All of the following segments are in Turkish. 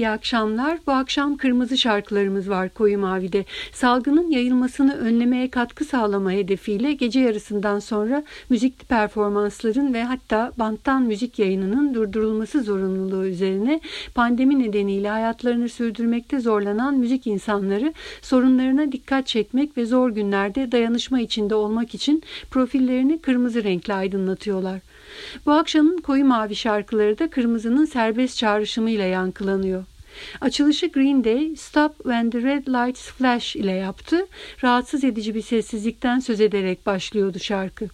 İyi akşamlar. Bu akşam kırmızı şarkılarımız var Koyu Mavi'de. Salgının yayılmasını önlemeye katkı sağlama hedefiyle gece yarısından sonra müzikli performansların ve hatta banttan müzik yayınının durdurulması zorunluluğu üzerine pandemi nedeniyle hayatlarını sürdürmekte zorlanan müzik insanları sorunlarına dikkat çekmek ve zor günlerde dayanışma içinde olmak için profillerini kırmızı renkle aydınlatıyorlar. Bu akşamın koyu mavi şarkıları da kırmızının serbest çağrışımıyla yankılanıyor. Açılışı Green Day Stop When the Red Lights Flash ile yaptı. Rahatsız edici bir sessizlikten söz ederek başlıyordu şarkı.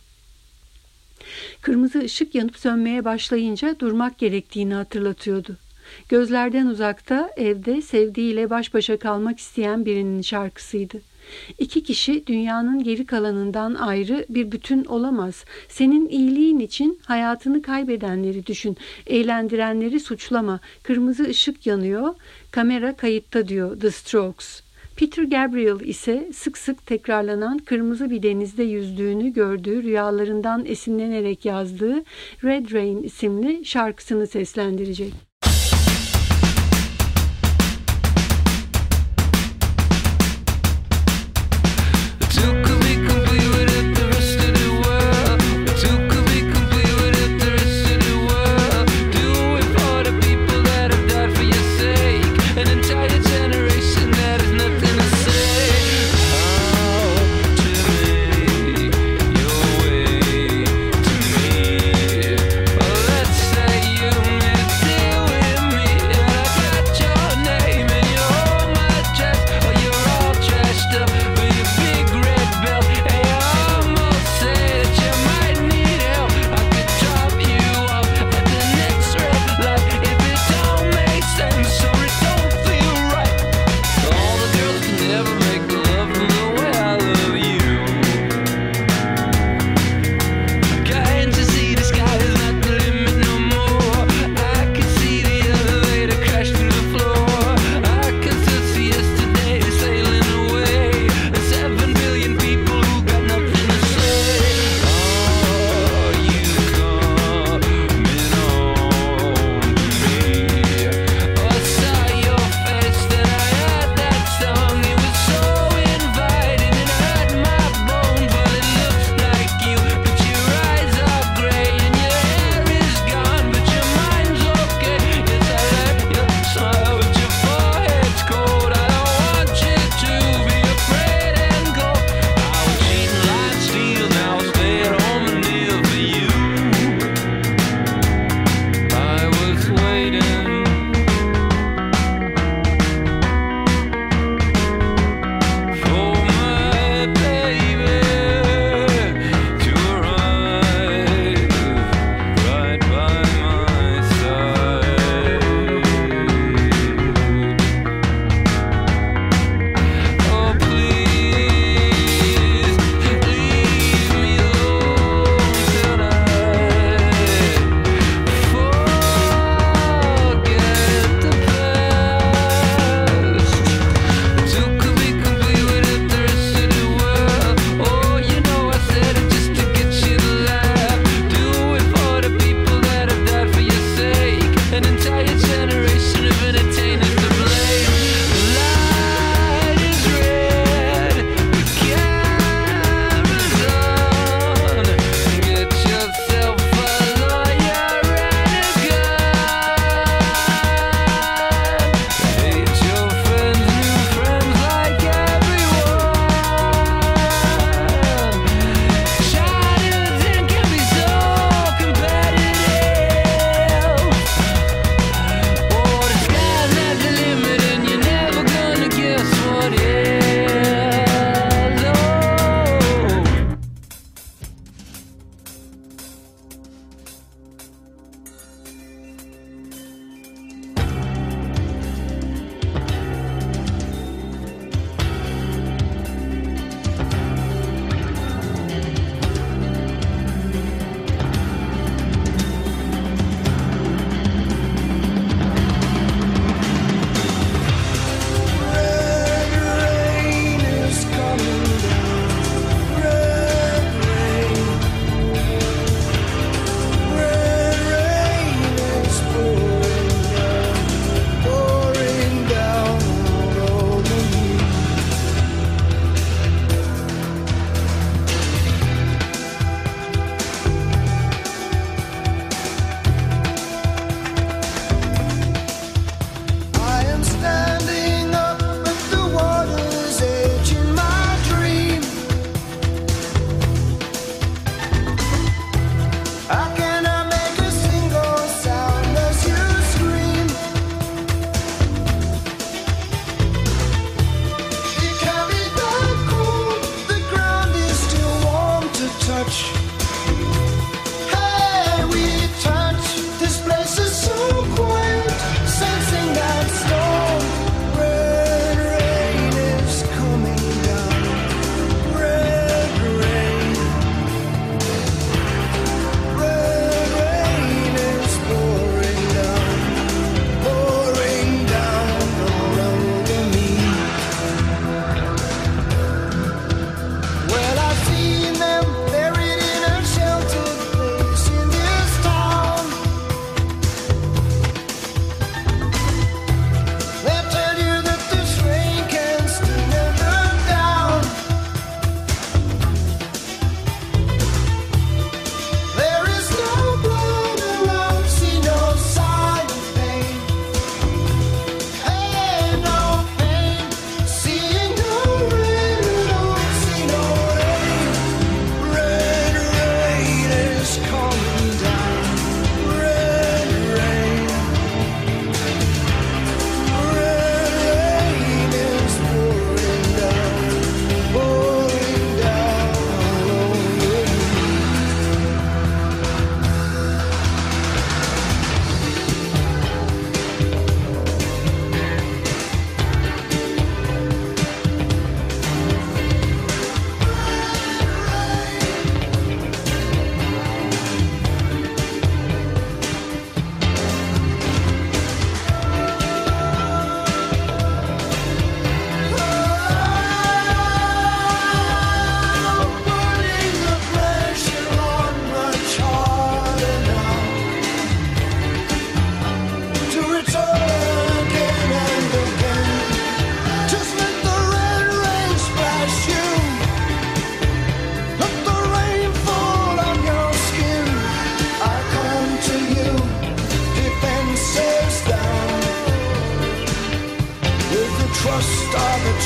Kırmızı ışık yanıp sönmeye başlayınca durmak gerektiğini hatırlatıyordu. Gözlerden uzakta evde sevdiğiyle baş başa kalmak isteyen birinin şarkısıydı. İki kişi dünyanın geri kalanından ayrı bir bütün olamaz. Senin iyiliğin için hayatını kaybedenleri düşün. Eğlendirenleri suçlama. Kırmızı ışık yanıyor. Kamera kayıtta diyor The Strokes. Peter Gabriel ise sık sık tekrarlanan kırmızı bir denizde yüzdüğünü gördüğü rüyalarından esinlenerek yazdığı Red Rain isimli şarkısını seslendirecek.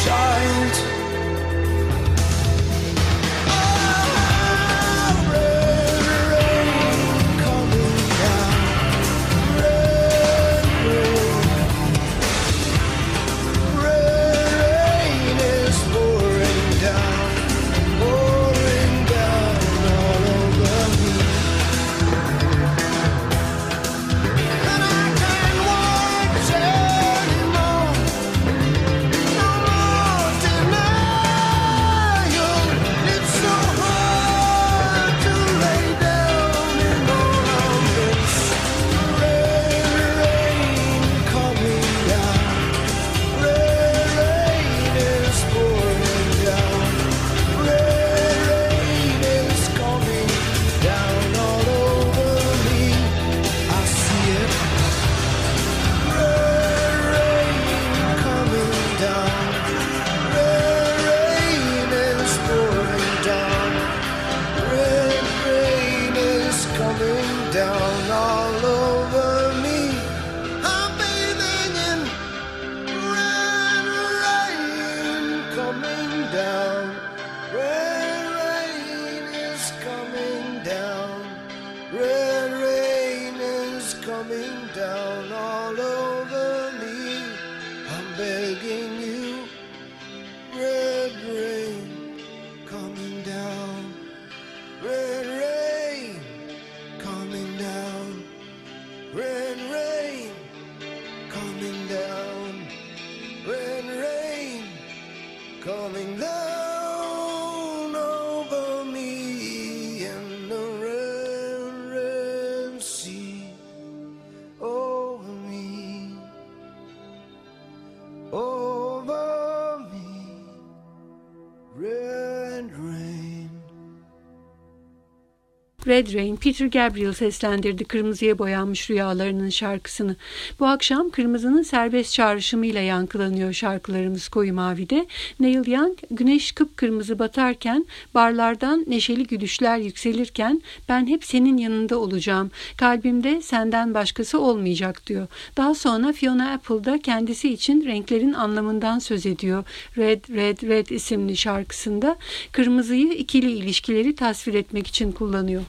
charge. Red Rain, Peter Gabriel seslendirdi Kırmızıya Boyanmış Rüyalarının şarkısını. Bu akşam Kırmızı'nın serbest çağrışımıyla yankılanıyor şarkılarımız Koyu Mavi'de. Neil Young, güneş kıpkırmızı batarken, barlardan neşeli gülüşler yükselirken ben hep senin yanında olacağım. Kalbimde senden başkası olmayacak diyor. Daha sonra Fiona Apple da kendisi için renklerin anlamından söz ediyor. Red, Red, Red isimli şarkısında kırmızıyı ikili ilişkileri tasvir etmek için kullanıyor.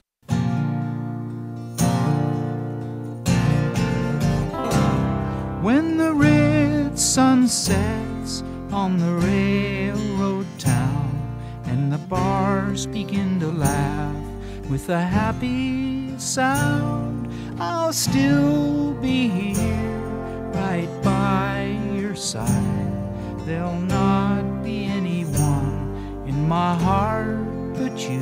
Sun sets on the railroad town and the bars begin to laugh with a happy sound, I'll still be here right by your side. There'll not be anyone in my heart but you.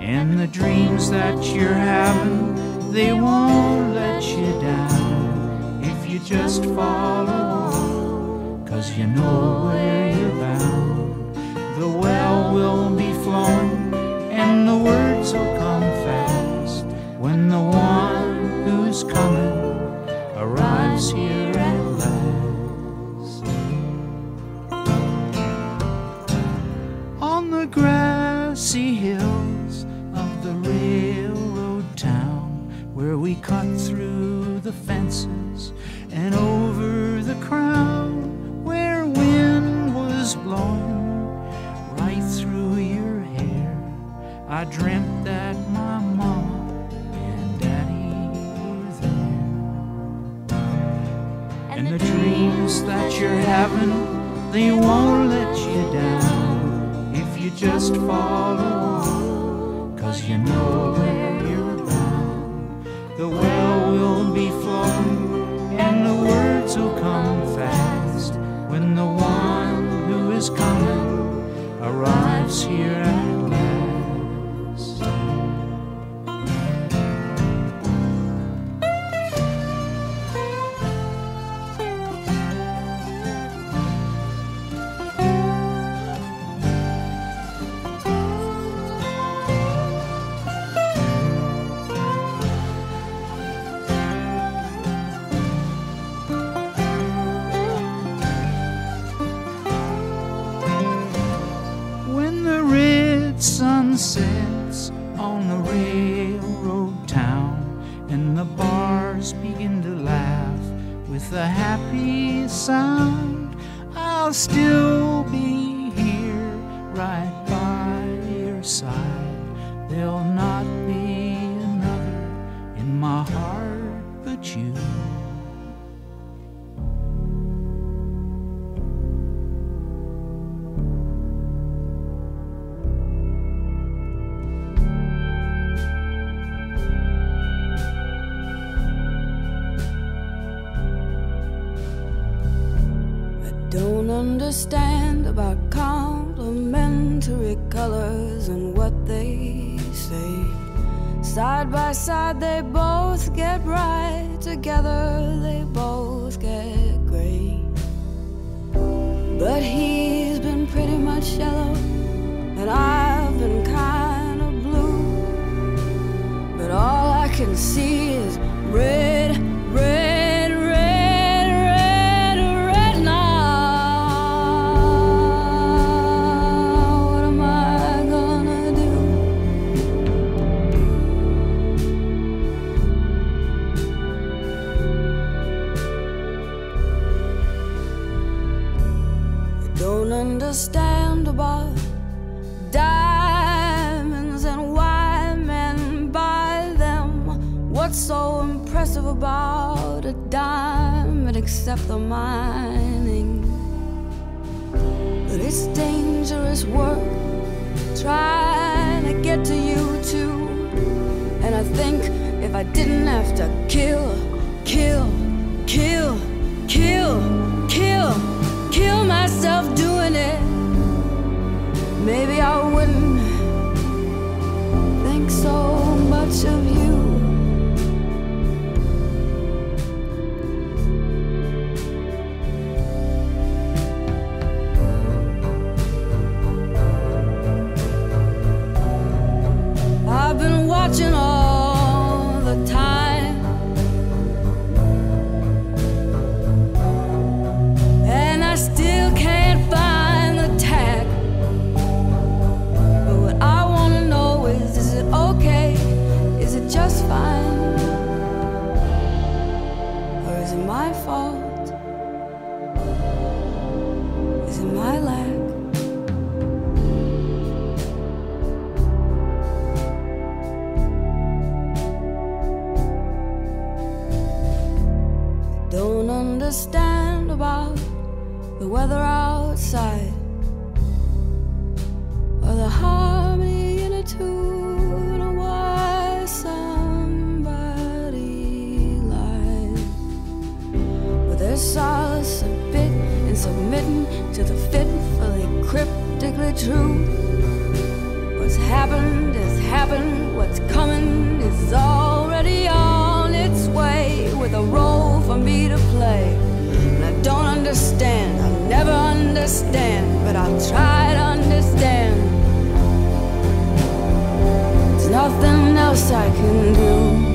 And the dreams that you're having, they won't let you down you just follow cause you know where you're bound. The well will be flowing and the words will come fast when the one who's coming arrives here at last. on the grassy hills of the railroad town where we cut through the fences and old. Understand about complementary colors and what they say. Side by side, they both get right. Together, they both get gray. But he's been pretty much yellow, and I've been kind of blue. But all I can see is red, red, except the mining? But it's dangerous work trying to get to you too. And I think if I didn't have to watching all understand about the weather outside or the harmony in a tune or why somebody lied. But there's solace a bit in submitting to the fitfully cryptically true. What's happened has happened, what's coming is already on its way with a role for me to play. Understand, I'll never understand, but I'll try to understand. There's nothing else I can do.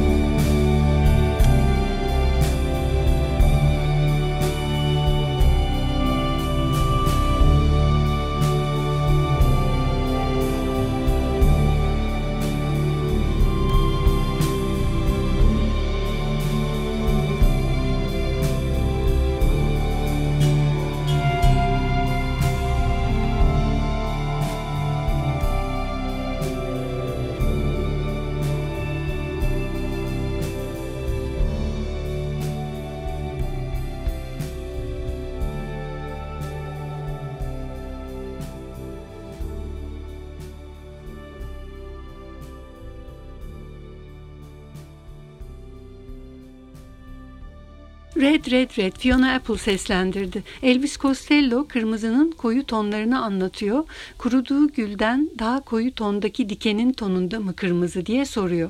Red Red Red Fiona Apple seslendirdi. Elvis Costello kırmızının koyu tonlarını anlatıyor. Kuruduğu gülden daha koyu tondaki dikenin tonunda mı kırmızı diye soruyor.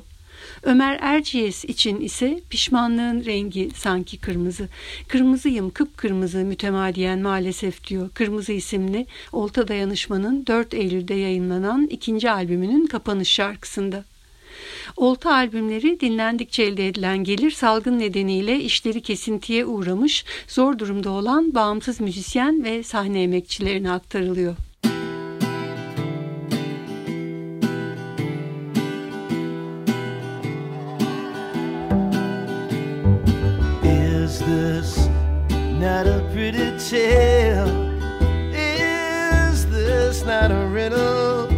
Ömer Erciyes için ise pişmanlığın rengi sanki kırmızı. Kırmızıyım kıpkırmızı mütemadiyen maalesef diyor. Kırmızı isimli Olta Dayanışma'nın 4 Eylül'de yayınlanan ikinci albümünün kapanış şarkısında. Olta albümleri dinlendikçe elde edilen gelir salgın nedeniyle işleri kesintiye uğramış, zor durumda olan bağımsız müzisyen ve sahne emekçilerine aktarılıyor. Not a pretty tale? Is this not a riddle?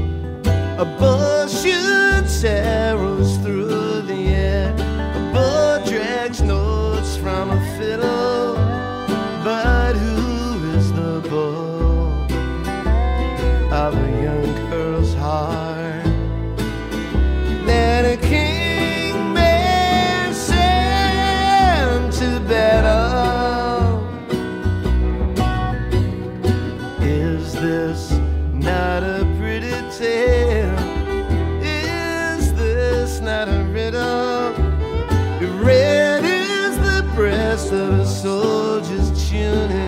A bull shoots Red is the breast of a soldier's tunic,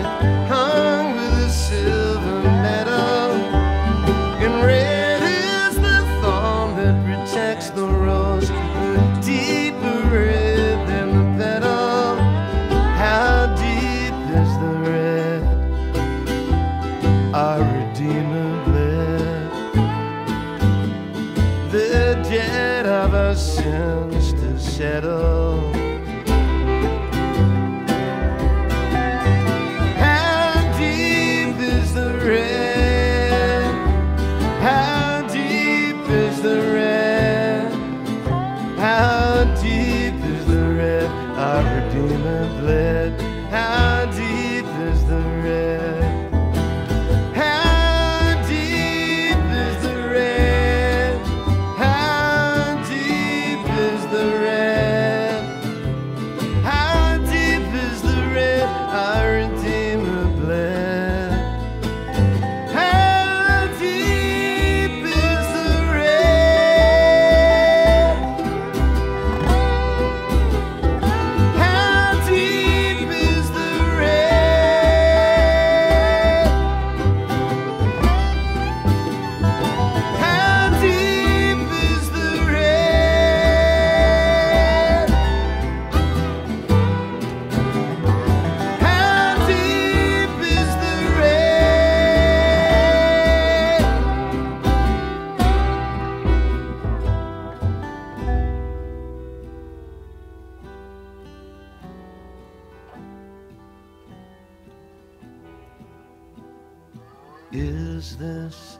Is this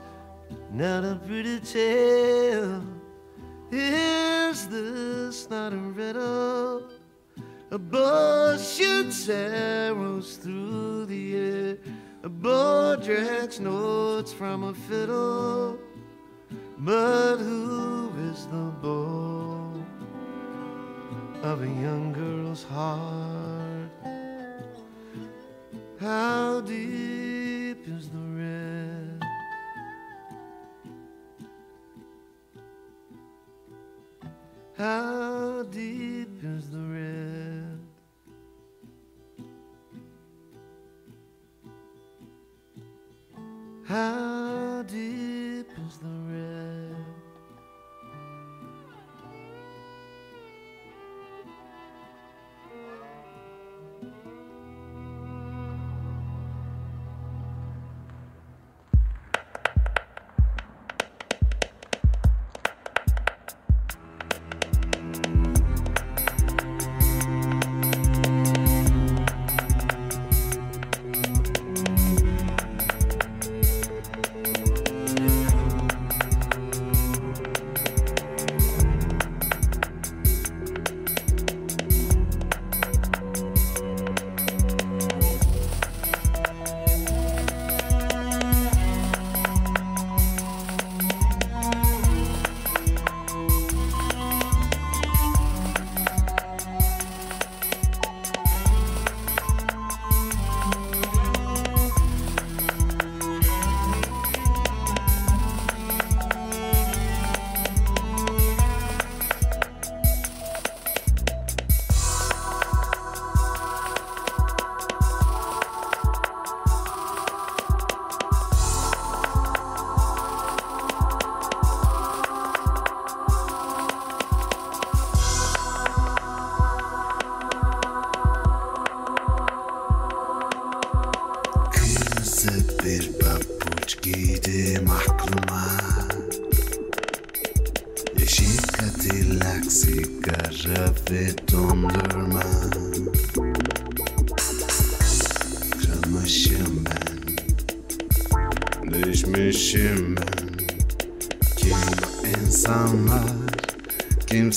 not a pretty tale? Is this not a riddle? A bow shoots arrows through the air. A bow drags notes from a fiddle. But who is the bow of a young girl's heart? How deep How deep is the red? How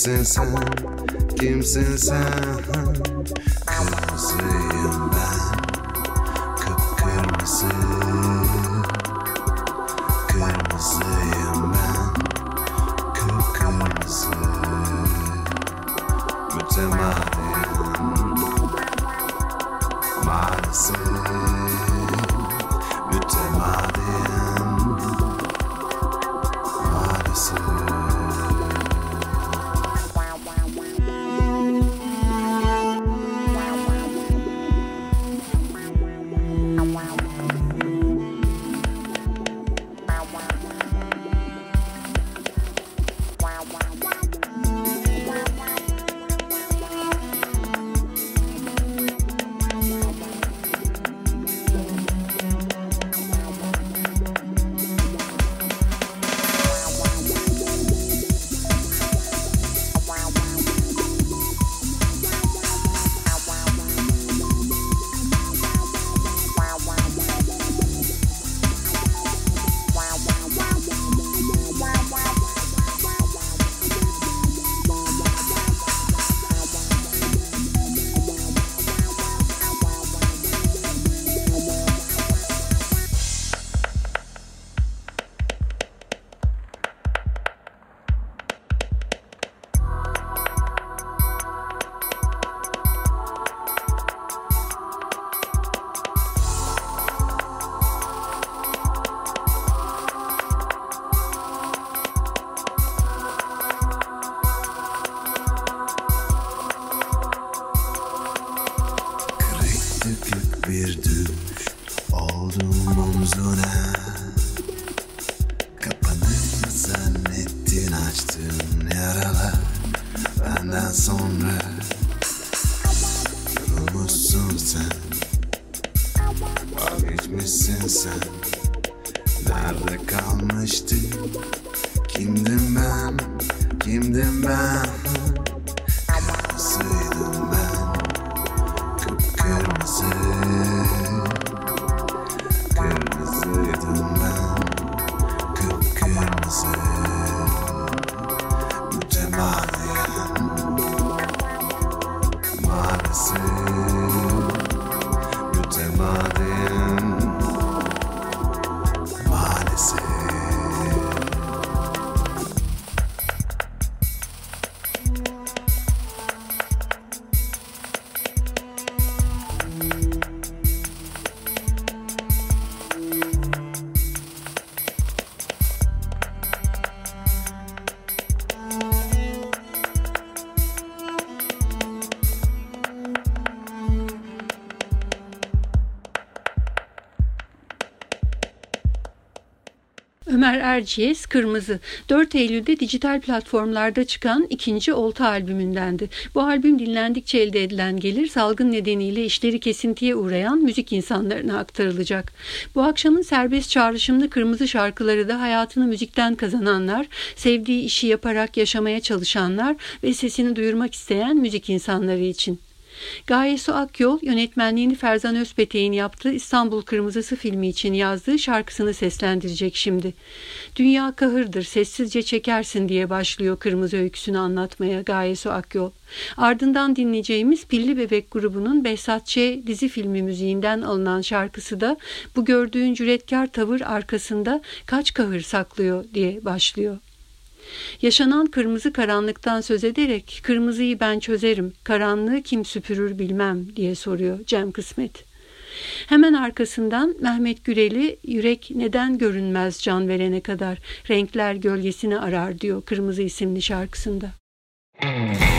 Kim Sensa, Kim Sensa. Erciyes Kırmızı 4 Eylül'de dijital platformlarda çıkan ikinci Olta albümündendi. Bu albüm dinlendikçe elde edilen gelir salgın nedeniyle işleri kesintiye uğrayan müzik insanlarına aktarılacak. Bu akşamın serbest çağrışımlı kırmızı şarkıları da hayatını müzikten kazananlar, sevdiği işi yaparak yaşamaya çalışanlar ve sesini duyurmak isteyen müzik insanları için. Gaye Su Akyol yönetmenliğini Ferzan Özpetek'in yaptığı İstanbul Kırmızısı filmi için yazdığı şarkısını seslendirecek şimdi. Dünya kahırdır sessizce çekersin diye başlıyor Kırmızı öyküsünü anlatmaya Gaye Su Akyol. Ardından dinleyeceğimiz Pilli Bebek grubunun Behzat Ç. dizi filmi müziğinden alınan şarkısı da bu gördüğün cüretkar tavır arkasında kaç kahır saklıyor diye başlıyor. Yaşanan kırmızı karanlıktan söz ederek kırmızıyı ben çözerim, karanlığı kim süpürür bilmem diye soruyor Cem Kısmet. Hemen arkasından Mehmet Güreli yürek neden görünmez can verene kadar renkler gölgesini arar diyor Kırmızı isimli şarkısında. Dünya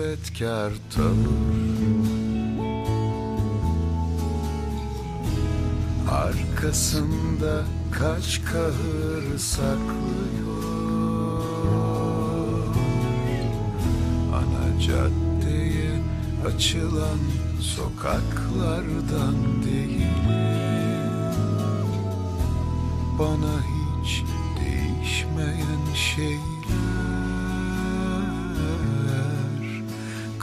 cüretkar tavır. Arkasında kaç kahır saklıyor. Ana caddeye açılan sokaklardan değil. Bana hiç değişmeyen şeyler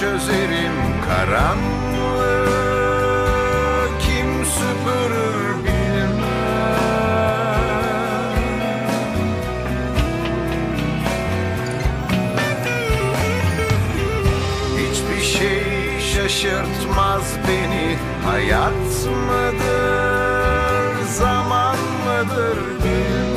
çözerim karanlığı kim süpürür bilmem. Hiçbir şey şaşırtmaz beni. Hayat mıdır, zaman mıdır bilmem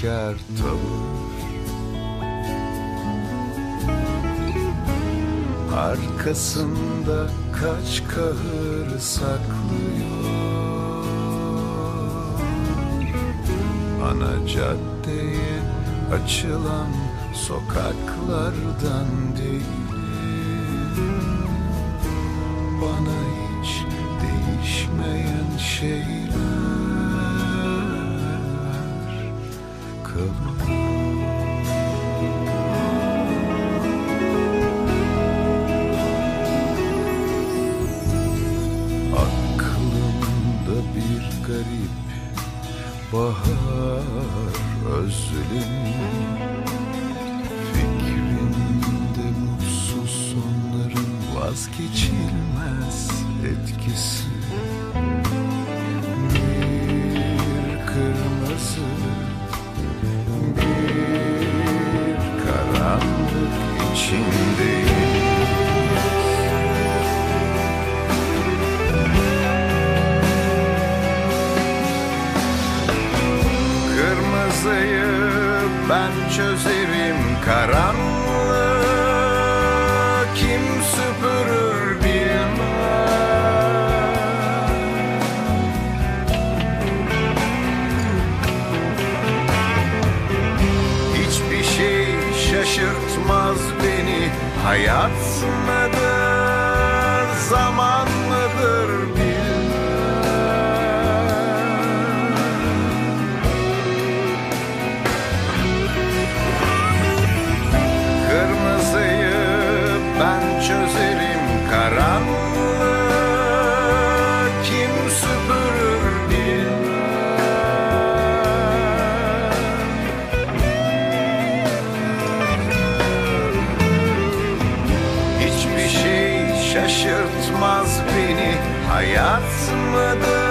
cüretkar tavır Arkasında kaç kahır saklıyor. Ana caddeye açılan sokaklardan değil. Bana hiç değişmeyen şeyler vazgeçilmez etkisi Hayat mıdır,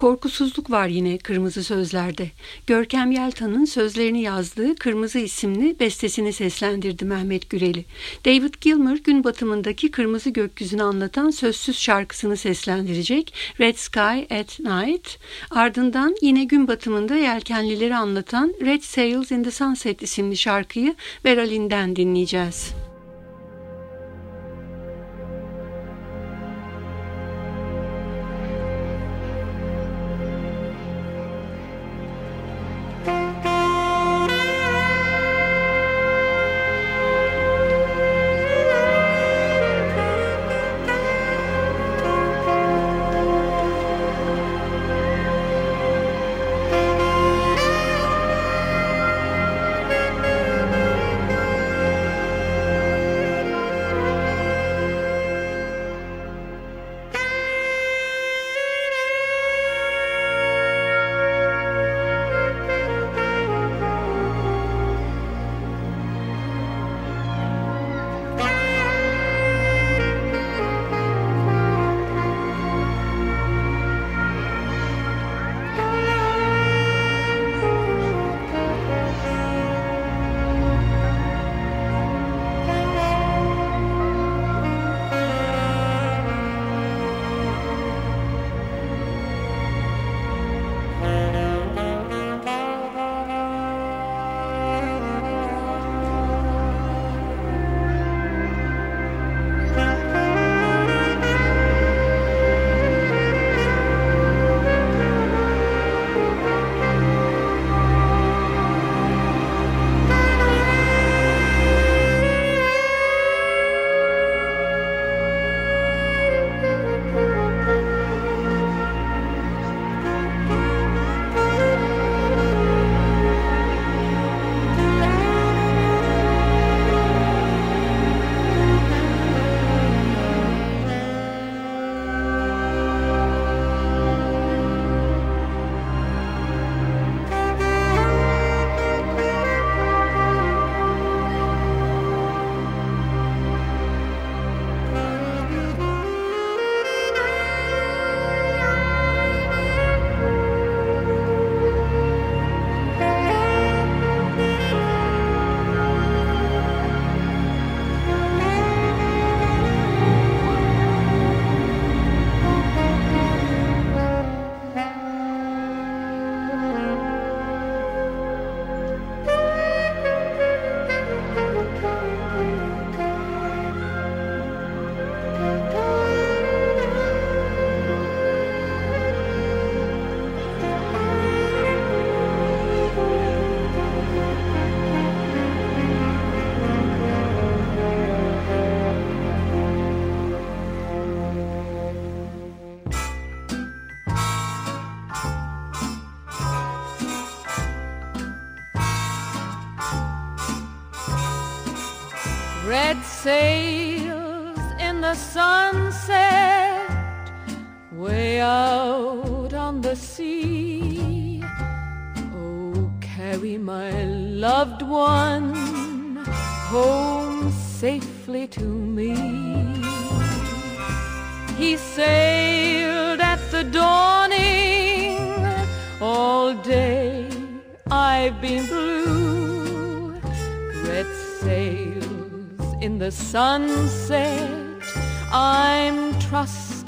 Korkusuzluk var yine Kırmızı Sözler'de. Görkem Yeltan'ın sözlerini yazdığı Kırmızı isimli bestesini seslendirdi Mehmet Güreli. David Gilmour gün batımındaki kırmızı gökyüzünü anlatan sözsüz şarkısını seslendirecek Red Sky at Night. Ardından yine gün batımında yelkenlileri anlatan Red Sails in the Sunset isimli şarkıyı Veralin'den dinleyeceğiz.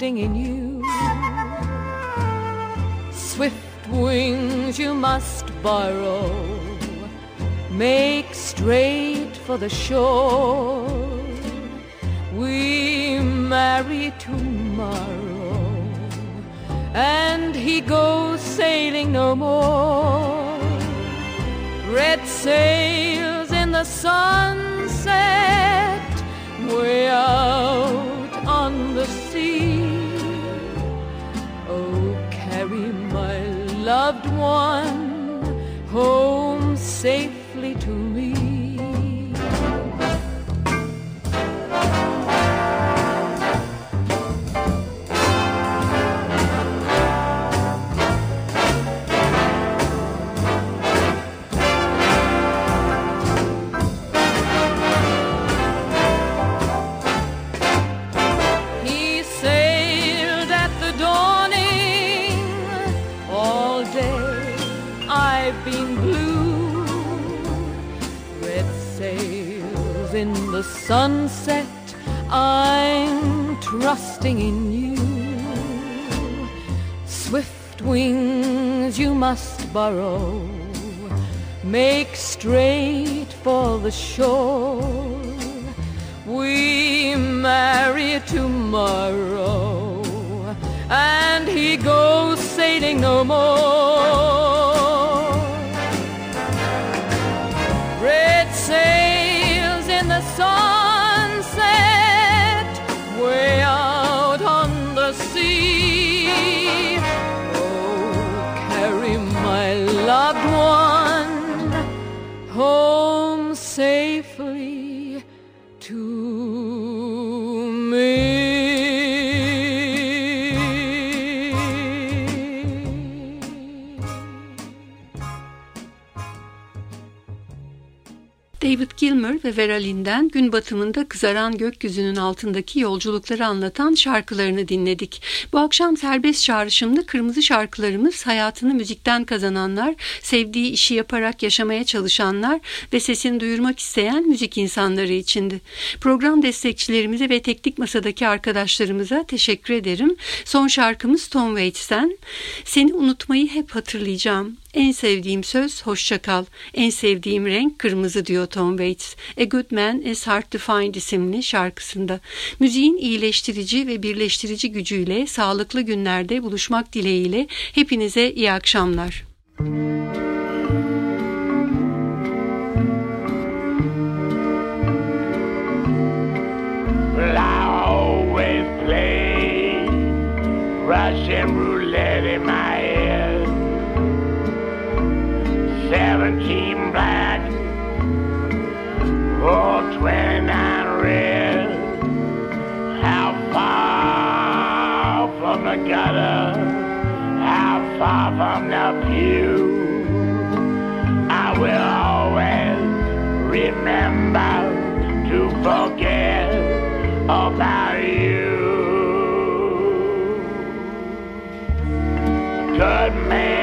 Trusting in you. Swift wings you must borrow. make straight for the shore. We marry tomorrow, and he goes sailing no more. Red sails in the sunset, way out someone home safe. Sunset. I'm trusting in you. Swift wings you must borrow. Make straight for the shore. We marry tomorrow, and he goes sailing no more. Red sails in the sunset, David Gilmer ve Vera Lynn'den gün batımında kızaran gökyüzünün altındaki yolculukları anlatan şarkılarını dinledik. Bu akşam serbest çağrışımlı kırmızı şarkılarımız hayatını müzikten kazananlar, sevdiği işi yaparak yaşamaya çalışanlar ve sesini duyurmak isteyen müzik insanları içindi. Program destekçilerimize ve teknik masadaki arkadaşlarımıza teşekkür ederim. Son şarkımız Tom Waits'ten. Seni unutmayı hep hatırlayacağım. En sevdiğim söz hoşça kal. En sevdiğim renk kırmızı diyor Tom Waits. A Good Man is Hard to Find isimli şarkısında. Müziğin iyileştirici ve birleştirici gücüyle sağlıklı günlerde buluşmak dileğiyle hepinize iyi akşamlar. Russian roulette in my Seventeen black, or twenty-nine red. How far from the gutter? How far from the pew? I will always remember to forget about you. Good man